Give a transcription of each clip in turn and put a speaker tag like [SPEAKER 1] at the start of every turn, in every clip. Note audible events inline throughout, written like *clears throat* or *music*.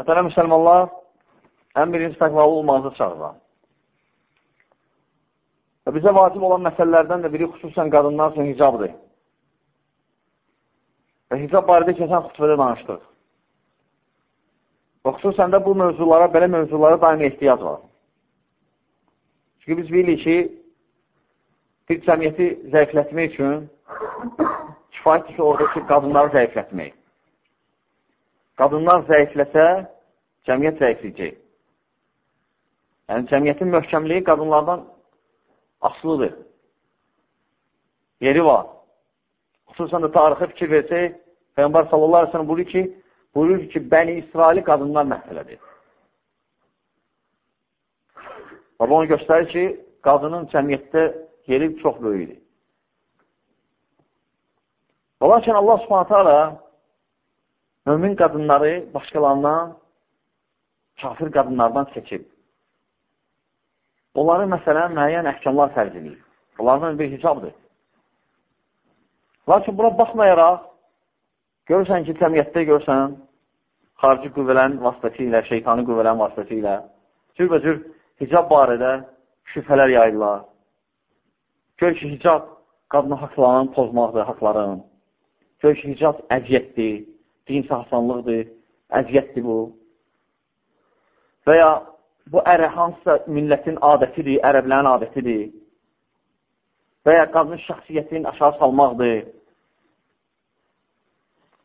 [SPEAKER 1] Məsələn, müsəlmanlar ən birinci təqvalı olmağınızı çağırır. Və bizə vacib olan məsələlərdən də biri xüsusən qadınlar üçün hicabdır. Və hicab barədə keçən xütbədə danışdıq. Və xüsusən də bu mövzulara, belə mövzulara daim ehtiyac var. Çünki biz bilirik ki, bir cəmiyyəti zəiflətmək üçün kifayətdir ki, oradakı qadınları zəiflətmək. Qadınlar zəifləsə, cəmiyyət zəifləyəcək. Yəni, cəmiyyətin möhkəmliyi qadınlardan asılıdır. Yeri var. Xüsusən də tarixə fikir versək, Peyğəmbər sallallahu aleyhi ve sellem buyurur ki, buyurur ki, Bəni İsraili qadınlar məhvələdir. Və bunu göstərir ki, qadının cəmiyyətdə yeri çox böyükdür. Və lakin Allah subhanətə alə mümin qadınları başqalarından, kafir qadınlardan seçib. Onları məsələn müəyyən əhkamlar fərz edir. Onlardan bir hicabdır. Lakin buna baxmayaraq, görürsən ki, cəmiyyətdə görürsən, xarici qüvvələrin vasitəsilə, şeytani qüvvələrin vasitəsilə cürbəcür hicab barədə şübhələr yayırlar. Gör ki, hicab qadına haqlarını pozmaqdır, haqların. Gör ki, hicab əziyyətdir, dinsə hasanlıqdır, əziyyətdir bu. Və ya bu ərə hansısa millətin adətidir, ərəblərin adətidir və ya qadın şəxsiyyətini aşağı salmaqdır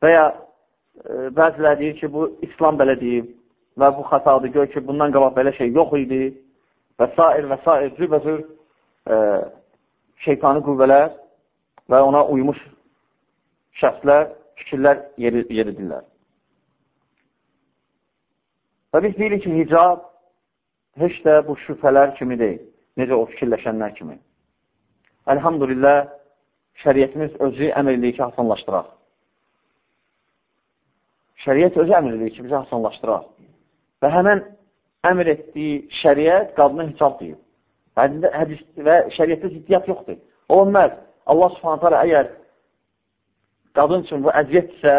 [SPEAKER 1] və ya e, bəziləri deyir ki, bu İslam belə deyib və bu xatadır, gör ki, bundan qabaq belə şey yox idi və s. və s. cürbəcür e, şeytani qüvvələr və ona uymuş şəxslər, fikirlər yeri, yeridirlər. Və biz deyirik ki, hicab heç də bu şübhələr kimi deyil. Necə o fikirləşənlər kimi. Əlhamdülillah, şəriyyətimiz özü əmr edir ki, hasanlaşdıraq. Şəriyyət özü əmr edir ki, bizi hasanlaşdıraq. Və həmən əmr etdiyi şəriyyət qadına hicab deyib. Hədis və şəriyyətdə ciddiyyət yoxdur. Olmaz. Allah subhanət hala əgər qadın üçün bu əziyyətsə,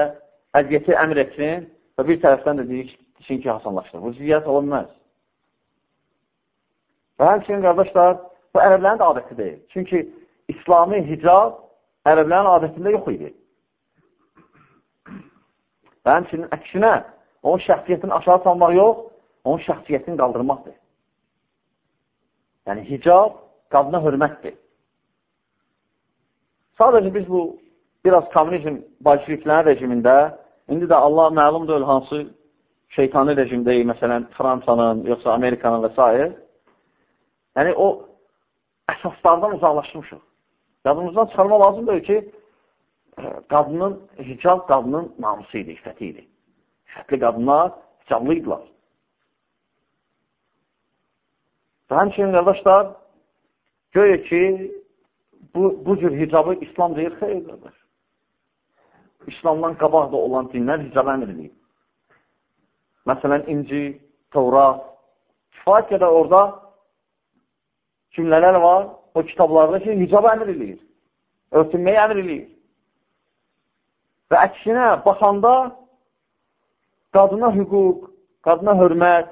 [SPEAKER 1] əziyyəti əmr etsin və bir tərəfdən də deyir ki, hasanlaşdır. Bu ciddiyyət olunmaz. Və həmçinin, qardaşlar, bu ərəblərin də adəti deyil. Çünki İslami hicab ərəblərin adətində yox idi. Və həmçinin əksinə, onun şəxsiyyətini aşağı salmaq yox, onun şəxsiyyətini qaldırmaqdır. Yəni, hicab qadına hörmətdir. Sadəcə biz bu biraz kommunizm bolşeviklərin rejimində, indi də Allah məlumdur hansı şeytani rejimdəyik, məsələn, Fransanın, yoxsa Amerikanın və s. Yəni, o əsaslardan uzaqlaşmışıq. Yadımızdan çıxarma lazımdır ki, e, qadının, hicab qadının namusu idi, iffəti idi. İffətli qadınlar hicablı idilər. Və həmçinin, qardaşlar, görür ki, bu, bu cür hicabı İslam deyir, xeyr, qardaş. İslamdan qabaqda olan dinlər hicab əmr edir. Məsələn, İnci, Tevrat, kifayət qədər orada cümlələr var o kitablarda ki, hicaba əmr edir. Örtünməyə əmr edir. Və əksinə baxanda qadına hüquq, qadına hörmət,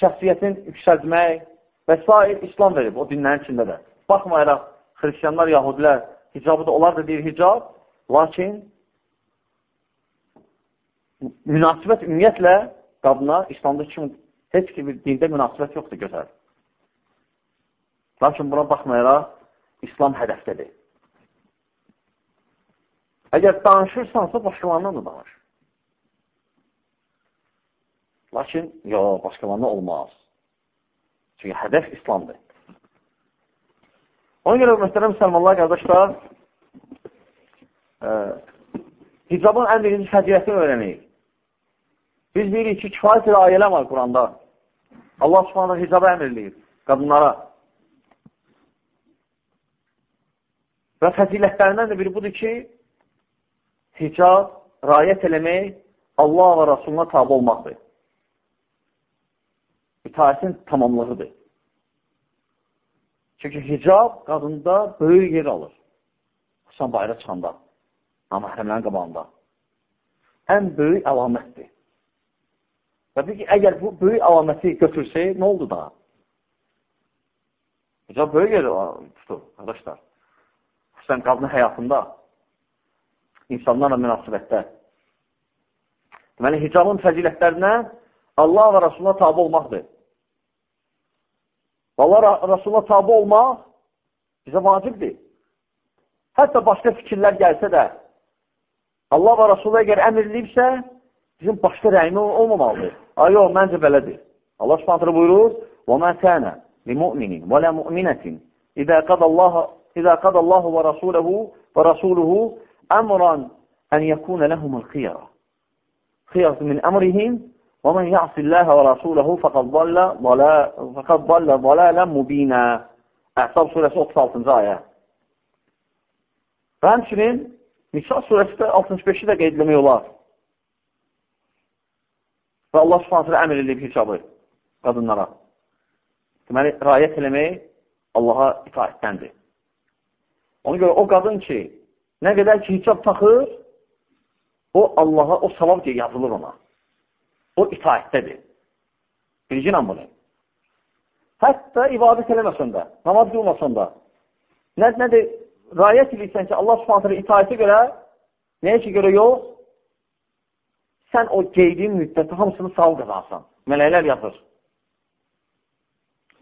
[SPEAKER 1] şəxsiyyətin yüksəltmək və s. İslam verib o dinlərin içində də. Baxmayaraq, xristiyanlar, yahudilər hicabı da, onlar da deyir hicab, lakin münasibət ümumiyyətlə qadına İslamda kimi heç ki bir dində münasibət yoxdur gözəl. Lakin buna baxmayaraq, İslam hədəfdədir. Əgər danışırsansa, başqalarından da danış. Lakin, yox, başqalarından olmaz. Çünki hədəf İslamdır. Ona görə, mühtərəm müsəlmanlar, qardaşlar, e, hicabın ən birinci fəziyyətini öyrənəyik. Biz deyirik ki, kifayət elə ayələr var Quranda. Allah subhanə hicabı əmr eləyir qadınlara. Və fəzilətlərindən də biri budur ki, hicab, rayət eləmək Allah və Rasuluna tabi olmaqdır. İtaətin tamamlığıdır. Çünki hicab qadında böyük yer alır. Xüsusən bayra çıxanda, amahrəmlərin qabağında. Ən böyük əlamətdir. Təbii ki, əgər bu böyük əlaməti götürsək, nə oldu daha? Hicab böyük yer tutur, qardaşlar. Xüsusən qadının həyatında, insanlarla münasibətdə. Deməli, hicabın fəzilətlərindən Allah və Rasuluna tabi olmaqdır. Allah Rasuluna tabi olmaq bizə vacibdir. Hətta başqa fikirlər gəlsə də, Allah və Rasuluna əgər əmr edibsə, bizim başqa rəyimiz olmamalıdır. Ay, yox, məncə belədir. Allah subhanətlə buyurur, وَمَا كَانَ لِمُؤْمِنٍ وَلَا مُؤْمِنَةٍ إِذَا قَدَ اللَّهُ إذا قضى الله ورسوله ورسوله أمرا أن يكون لهم الخيرة خيرة من أمرهم ومن يعص الله ورسوله فقد ضل ضلال فقد ضل ضلالا مubina. Əhsab surəsi 36-cı ayə. Və həmçinin Nisa surəsi də 65-i də qeyd etmək olar. Və Allah subhanətlə əmr edib hicabı qadınlara. Deməli, rayət eləmək Allaha itaətdəndir. Ona görə o qadın ki, nə qədər ki, hicab taxır, o Allaha, o savab deyə yazılır ona. O itaətdədir. Birinci bunu. Hətta ibadət eləməsən də, namaz qılmasan da. Nə, nədir? Rayət edirsən ki, Allah subhanətlə itaətə görə, nəyə ki görə yox? Sən o qeydiyin müddəti hamısını sağ qazansan. Mələklər yazır.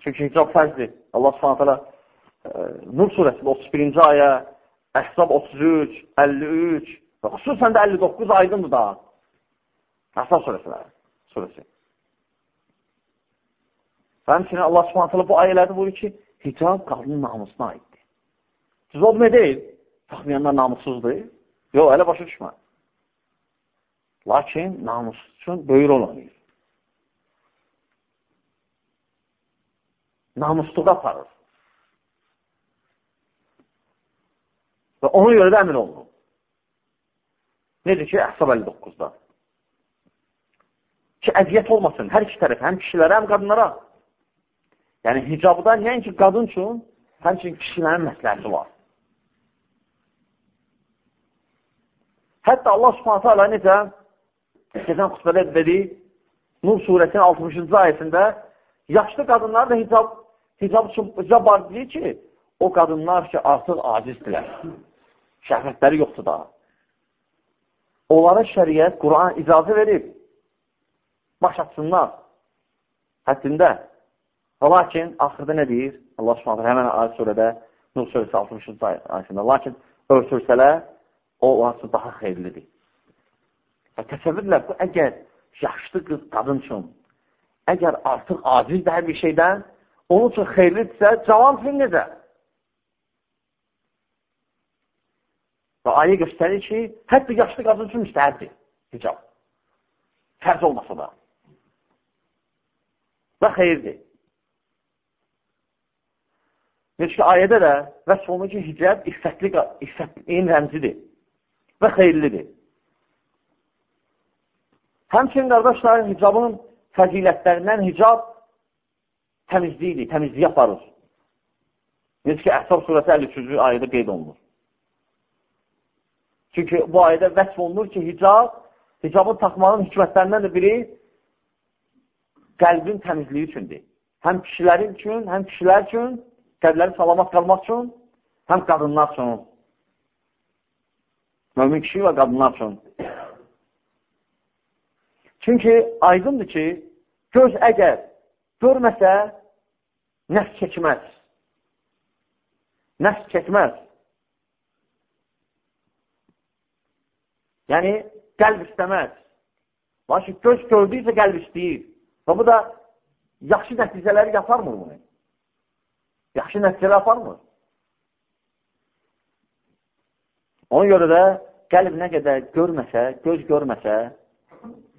[SPEAKER 1] Çünki hicab fərzdir. Allah hələ e, Nur surəsində 31-ci ayə, Əhsab 33, 53 və xüsusən də 59 aydındır daha. Əhsab surəsi. surəsi. Həmçinin Allah hələ bu ayələrdə buyurur ki, hicab qadının namusuna aiddir. Demək deyil, taxmayanlar namussuzdur. Yox, elə başa düşmə. Lakin namus üçün böyük rol oynayır. Namusluğa aparır. Və ona görə də əmin olunur. Necə ki, Əhsab 59-da. Ki, əziyyət olmasın hər iki tərəf, həm kişilərə, həm qadınlara. Yəni, hicabda nəinki qadın üçün, həmçin kişilərin məsləhəti var. Hətta Allah subhanətə alə necə keçən xütbədə dedik, Nur surəsinin 60-cı ayəsində yaşlı qadınlar da hicab, hicab hicab var deyir ki, o qadınlar ki, artıq acizdirlər. Şəhvətləri yoxdur daha. Onlara şəriət, Quran icazə verib. Baş atsınlar. Həddində. Və lakin, axırda nə deyir? Allah subhanətə həmən ayət surədə, Nur surəsi 60-cı ayəsində. Lakin, örtülsələr, o, o daha xeyirlidir. Və təsəvvürlər, bu əgər yaxşı qız qadın üçün, əgər artıq acizdir hər bir şeydən, onun üçün xeyirlidirsə, cavan üçün necə? Və ayə göstərir ki, hətta yaşlı qadın üçün müstəhərdir hicab. Fərz olmasa da. Və xeyirdir. Necə ki, ayədə də vəsf olunur ki, hicab iffətli, iffətliyin rəmzidir və xeyirlidir. Həmçinin, qardaşlar, hicabın fəzilətlərindən hicab təmizliyidir, təmizliyi aparır. Necə ki, Əhsab surəsi 53-cü ayədə qeyd olunur. Çünki bu ayədə vəsf olunur ki, hicab, hicabın taxmağın hikmətlərindən də biri qəlbin təmizliyi üçündür. Həm kişilərin üçün, həm kişilər üçün, qəlbləri salamat qalmaq üçün, həm qadınlar üçün. Mömin kişi və qadınlar üçün. Çünki aydındır ki, göz əgər görməsə, nəfs çəkməz. Nəfs çəkməz. Yəni, qəlb istəməz. Lakin göz gördüysə qəlb istəyir. Və bu da yaxşı nəticələri yaparmır bunu. Yaxşı nəticələr yaparmır. Ona görə də qəlb nə qədər görməsə, göz görməsə,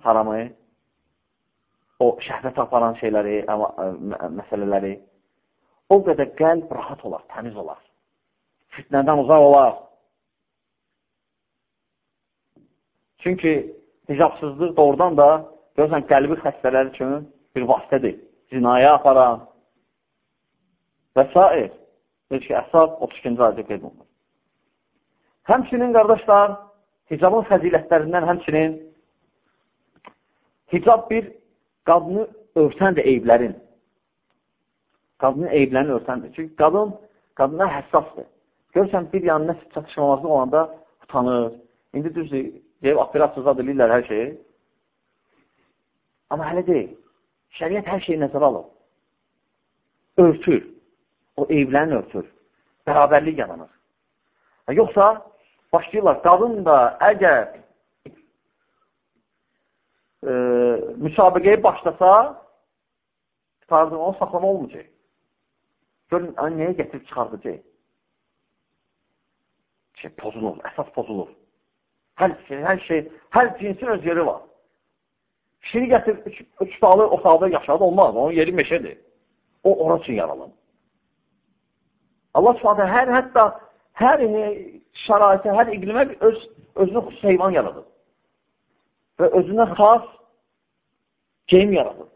[SPEAKER 1] haramı, o şəhvət aparan şeyləri, məsələləri, o qədər qəlb rahat olar, təmiz olar. Fitnədən uzaq olar. Çünki hicabsızlıq doğrudan da görürsən, qəlbi xəstələr üçün bir vasitədir. Zinaya aparan və s. Deyir ki, Əsab 32-ci ayda qeyd olunur. Həmçinin, qardaşlar, hicabın fəzilətlərindən həmçinin Hicab bir qadını örtəndir eyblərin. Qadının eyblərini örtəndir. Çünki qadın, qadınlar həssasdır. Görürsən, bir yanına çatışmamazlıq olanda utanır. İndi düzdür, deyib, operasiya edirlər hər şeyi. Amma hələ deyil. Şəriət hər şeyi nəzərə alır. Örtür. O eyblərini örtür. Bərabərlik yaranır. Yoxsa başlayırlar, qadın da əgər e, müsabiqəyə başlasa, tarzını onu saxlama olmayacaq. Görün, nəyə gətirib çıxardacaq? Şey, pozulur, əsas pozulur. Hər şey, hər şey, hər cinsin öz yeri var. Kişini gətir, üç, üç dalı o sağda yaşadı, olmaz. Onun yeri meşədir. O, ora üçün yaralım. Allah subhanə hər, hətta hər şəraitə, hər iqlimə öz, özünü xüsus heyvan yaradır. Və özünə xas geyim yaradır.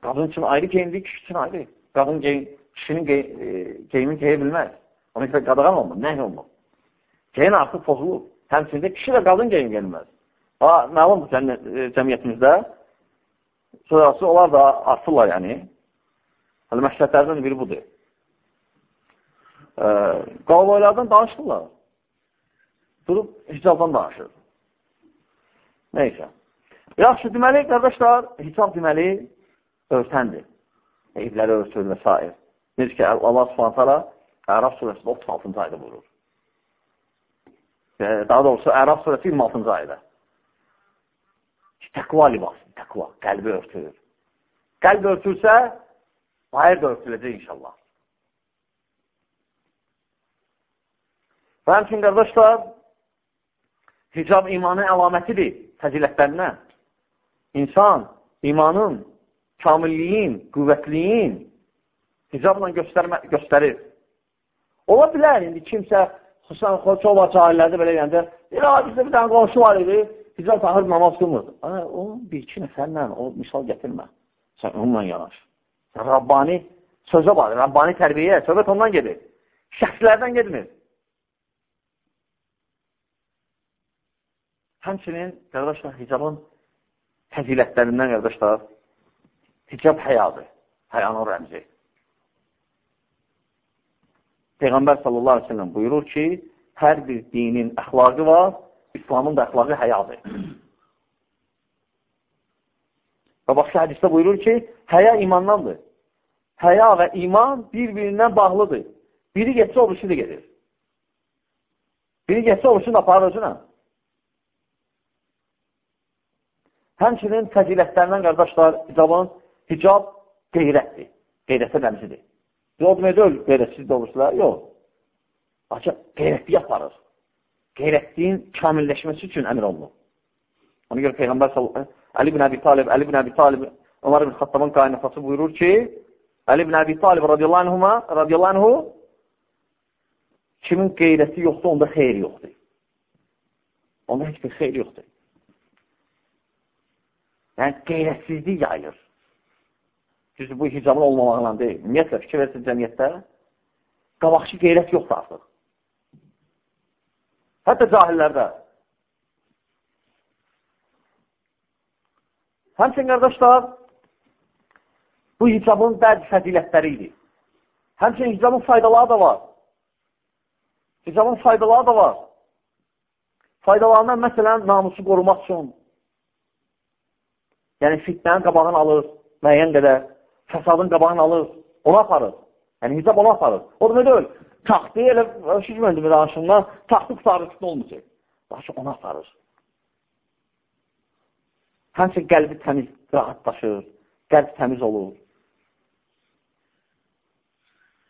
[SPEAKER 1] Qadın üçün ayrı geyimdir, kişi üçün ayrı. Qadın geyim, kişinin gey, e, geyimini geyə bilməz. Ona görə qadağan olmur, nəhy olmur. Geyin artıq pozulur. Həmçində kişi də qadın geyim gəlməz. Məlumdur e, cəmiyyətimizdə sonrası onlar da artırlar yəni. Hələ məşrətlərdən biri budur. E, Qalboylardan danışırlar. Durub hicabdan danışır. Neysə. Yaxşı, deməli, qardaşlar, hicab deməli, örtəndir. Evləri örtür və s. Necə ki, Allah subhanətələ Əraf surəsində 36-cı ayda buyurur. Daha doğrusu, Əraf surəsi 26-cı ayda. Təqva libası, təqva, qəlbi örtülür. Qəlb örtülsə, bayır da örtüləcək inşallah. Və həmçin, qardaşlar, hicab imanın əlamətidir, fəzilətlərindən. İnsan imanın, kamilliyin, qüvvətliyin hicabla göstərmə, göstərir. Ola bilər, indi kimsə, xüsusən var cahillərdə belə deyəndə, elə bizdə bir dənə qonşu var idi, hicab taxır, namaz qılmır. O, bir-iki nəfərlə o misal gətirmə. Sən onunla yanaş. Rabbani sözə bax, Rabbani tərbiyə, söhbət ondan gedir. Şəxslərdən gedmir. Həmçinin, qardaşlar, hicabın fəzilətlərindən, qardaşlar, hicab həyadır. Həyanın rəmzi. Peyğəmbər sallallahu aleyhi ve sellem buyurur ki, hər bir dinin əxlaqı var, İslamın da əxlaqı həyadır. Və başqa hədisdə buyurur ki, həya imandandır. Həya və iman bir-birindən bağlıdır. Biri getsə, o birisi də gedir. Biri getsə, o birisini aparır özünə. Həmçinin fəzilətlərindən, qardaşlar, hicabın, hicab qeyrətdir. Qeyrətə rəmzidir. O demək deyil, qeyrətsiz də olursular. Yox. Açıq, qeyrətli yaparır qeyrətliyin kamilləşməsi üçün əmr olunur. Ona görə Peyğəmbər Əli ibn Əbi Talib, Əli ibn Əbi Talib, Ömər ibn Xattabın qaynatası buyurur ki, Əli ibn Əbi Talib radiyallahu anhu kimin qeyrəti yoxdur, onda xeyri yoxdur. Onda heç bir xeyri yoxdur. Yəni, qeyrətsizlik yayır. Düzdür, bu hicabın olmamaqla deyil. Ümumiyyətlə, fikir versin cəmiyyətdə, qabaqçı qeyrət yoxdur artıq. Hətta cahillərdə. Həmçin, qardaşlar, bu hicabın bəzi fədilətləri idi. Həmçin, hicabın faydaları da var. Hicabın faydaları da var. Faydalarından, məsələn, namusu qorumaq üçün, yəni fitlənin qabağını alır, müəyyən qədər, fəsadın qabağını alır, ona aparır. Yəni, hicab ona aparır. O da nə deyil? taxtı elə şişməndi bir danışımdan, taxtı qutarıqda olmayacaq. Başı ona sarır. Həmçə qəlbi təmiz, rahatlaşır, qəlb təmiz olur.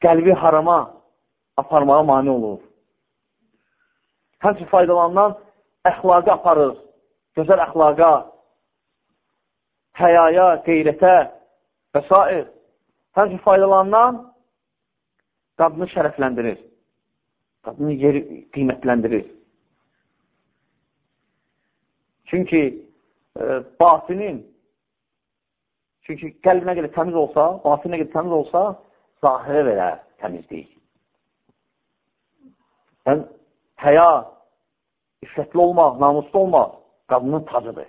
[SPEAKER 1] Qəlbi harama aparmağa mani olur. Həmçə faydalanan əxlaqa aparır, gözəl əxlaqa, həyaya, qeyrətə və s. Həmçə faydalanan qadını şərəfləndirir. Qadını yeri qiymətləndirir. Çünki e, batinin çünki qəlb nə qədər təmiz olsa, batin nə qədər təmiz olsa, zahirə verə təmizlik. Yəni, həya, iffətli olmaq, namuslu olmaq qadının tacıdır.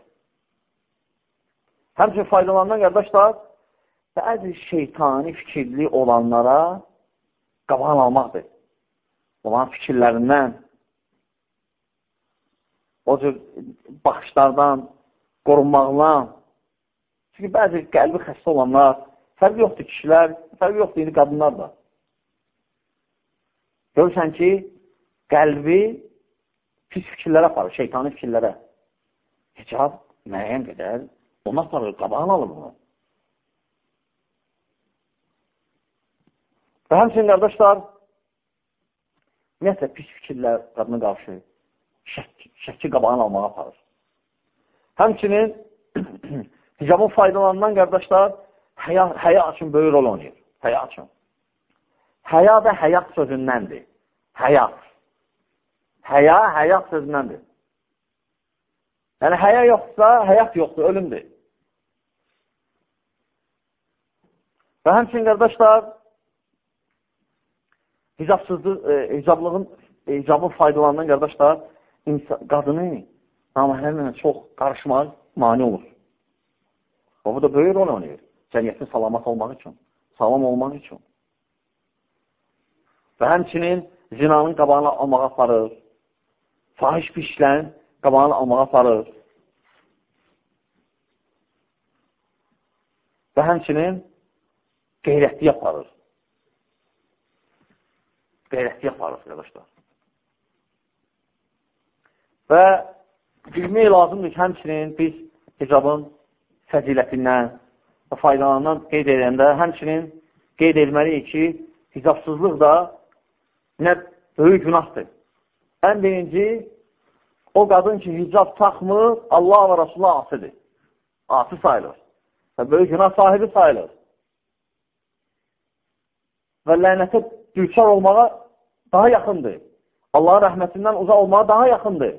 [SPEAKER 1] Həmçin faydalanan qardaşlar, bəzi şeytani fikirli olanlara qabağın almaqdır. Onların fikirlərindən, o cür baxışlardan, qorunmaqdan. Çünki bəzi qəlbi xəstə olanlar, fərqi yoxdur kişilər, fərqi yoxdur indi qadınlar da. Görürsən ki, qəlbi pis fikirlərə aparır, şeytani fikirlərə. Hicab müəyyən qədər ona aparır, qabağını alır bunu. Və həmçinin qardaşlar, ümumiyyətlə pis fikirlər qadına qarşı şəkki, şəkki qabağını almağa aparır. Həmçinin *clears throat* hicabın faydalarından qardaşlar, həya, həya üçün böyük rol oynayır. Həya üçün. Həya da həyat sözündəndir. Həyat. Həya, həyat sözündəndir. Yəni, həya yoxsa, həyat yoxdur, ölümdür. Və həmçin, qardaşlar, hicabsızlıq, e, hicablığın, e, hicabın faydalarından, qardaşlar, insan, qadını namahrəmlə çox qarışmaq mani olur. O, bu da böyük rol oynayır. Cəmiyyətin salamat olmaq üçün, sağlam olmaq üçün. Və həmçinin zinanın qabağını almağa aparır, fahiş pişlərin qabağını almağa aparır. Və həmçinin qeyrətli aparır. Qeyrətli aparır, qardaşlar. Və bilmək lazımdır ki, həmçinin biz hicabın fəzilətindən və faydalarından qeyd edəndə, həmçinin qeyd etməliyik ki, hicabsızlıq da nə böyük günahdır. Ən birinci, o qadın ki, hicab taxmır, Allah və Rasulullah asıdır. Ası sayılır. Və böyük günah sahibi sayılır. Və lənətə düçar olmağa daha yaxındır. Allahın rəhmətindən uzaq olmağa daha yaxındır.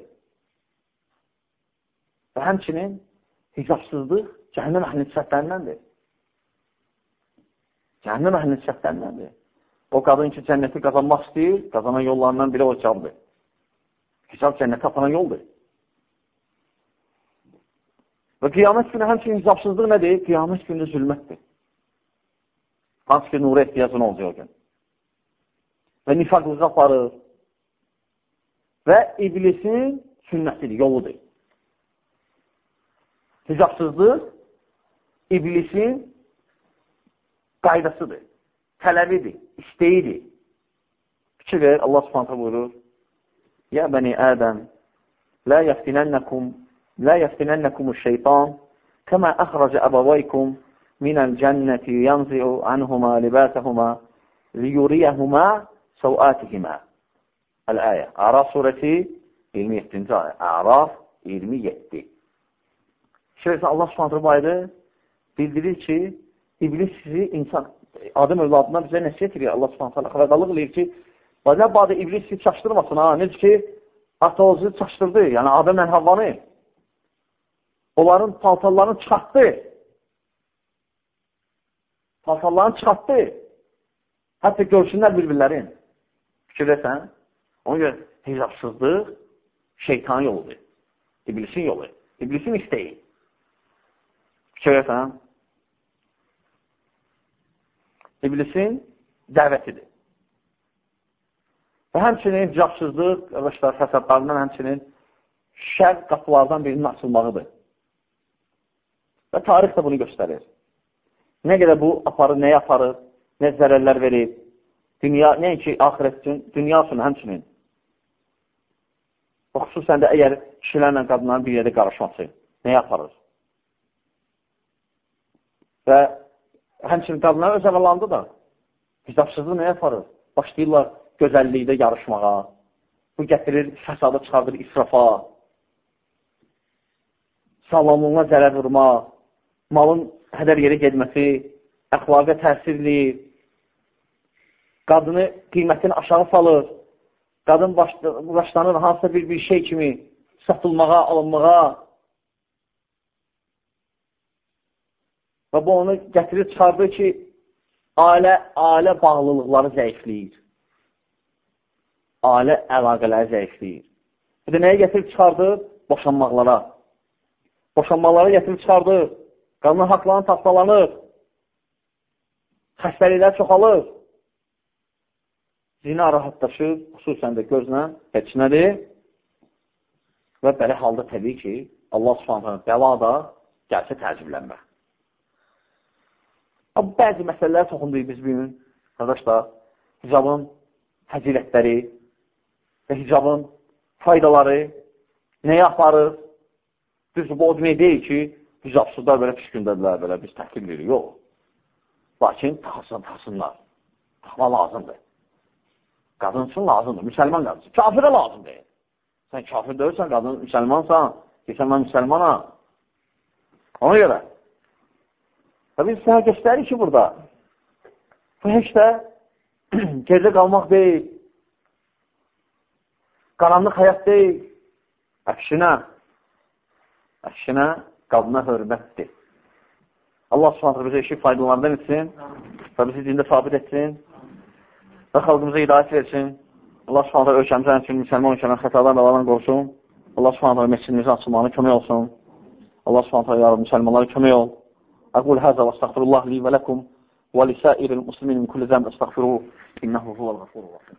[SPEAKER 1] Və həmçinin hicabsızlıq cəhənnəm əhlinin sifətlərindəndir. Cəhənnəm əhlinin sifətlərindəndir. O qadın ki, cənnəti qazanmaq istəyir, qazanan yollarından biri o hicabdır. Hicab cənnətə aparan yoldur. Və qiyamət günü həmçinin hicabsızlıq nədir? Qiyamət günü zülmətdir. Hansı ki, nura ehtiyacın olacaq o gün. Və nifaqlığa aparır. Və iblisin sünnətidir, yoludur. Hicabsızlıq iblisin qaydasıdır, tələbidir, istəyidir. Fikir verir, Allah subhanətə buyurur, Ya bəni Ədəm, لا يفتننكم لا يفتننكم الشيطان كما أخرج أبويكم من الجنة ينزع عنهما لباسهما ليريهما سوآتهما الآية Araf surəsi 27-ci ayə. Araf 27. Şöysə Allah subhanətə bu ayda bildirir ki, iblis sizi insan, Adəm övladından bizə nəsiyyət edir. Allah subhanətə xəbərdarlıq edir ki, nə badə iblis sizi çaşdırmasın ha. Necə ki, ata-oğuzu çaşdırdı, yəni Adəmlə Havvanı. Onların paltarlarını çıxartdı. Paltarlarını çıxartdı. Hətta görsünlər bir-birlərin. Fikirləsən, ona görə hicabsızlıq şeytan yoludur. İblisin yolu. İblisin istəyi. Fikirləsən, İblisin dəvətidir. Və həmçinin hicabsızlıq, qardaşlar, fəsadlarından həmçinin şər qapılardan birinin açılmağıdır. Və tarix də bunu göstərir. Nə qədər bu aparır, nəyə aparır, nə zərərlər verir, dünya, nəinki axirət üçün, dünya üçün həmçinin. Və xüsusən də əgər kişilərlə qadınların bir yerdə qarışması nəyə aparır? Və həmçinin qadınlar öz əvəlandı da hicabsızlığı nəyə aparır? Başlayırlar gözəllikdə yarışmağa. Bu gətirir, fəsadı çıxardır israfa, sağlamlığına zərər vurma, malın hədər yerə gedməsi, əxlaqa təsirli, qadını qiymətini aşağı salır, qadın başlanır hansısa bir, bir şey kimi satılmağa, alınmağa və bu onu gətirir, çıxardır ki, ailə, ailə bağlılıqları zəifləyir ailə əlaqələri zəifləyir. Bir də nəyə gətirib çıxardır? Boşanmaqlara. Boşanmalara gətirib çıxardır. Qadının haqlarını tapdalanır, xəstəliklər çoxalır, zina rahatlaşır, xüsusən də gözlə heç nədir və belə halda təbii ki, Allah subhanətə bəla da gəlsə təəccüblənmə. Bəzi məsələlər toxunduyuz biz bugün, qardaşlar, hicabın fəzilətləri və hicabın faydaları nəyə aparır? Düzdür, bu o demək deyil ki, hicabsızlar belə pis gündədirlər, belə biz təhkim edirik. Yox. Lakin taxsın, taxsınlar. Taxma lazımdır. Qadın üçün lazımdır, müsəlman qadın üçün. Kafirə lazımdır. Sən kafir deyirsən, qadın müsəlmansan, deyirsən, mən müsəlmanam. Ona görə. Və biz sənə göstərik ki, burada bu heç də *clears throat* gecə qalmaq deyil, qaranlıq həyat deyil, əksinə, əksinə qadına hörmətdir. Allah subhanətlə bizə işi faydalarından etsin və bizi dində sabit etsin və xalqımıza hidayət versin. Allah subhanətlə ölkəmizə üçün müsəlman ölkəmən xətalar baladan qorusun. Allah subhanətlə məscidimizin açılmağına kömək olsun. Allah subhanətlə yarab müsəlmanlara kömək ol. Aqul həzə və estəxfirullah li və ləkum və lisəir-il muslimin min kulli zəmb estəxfiruhu innəhu huvəl-ğafurur rahim.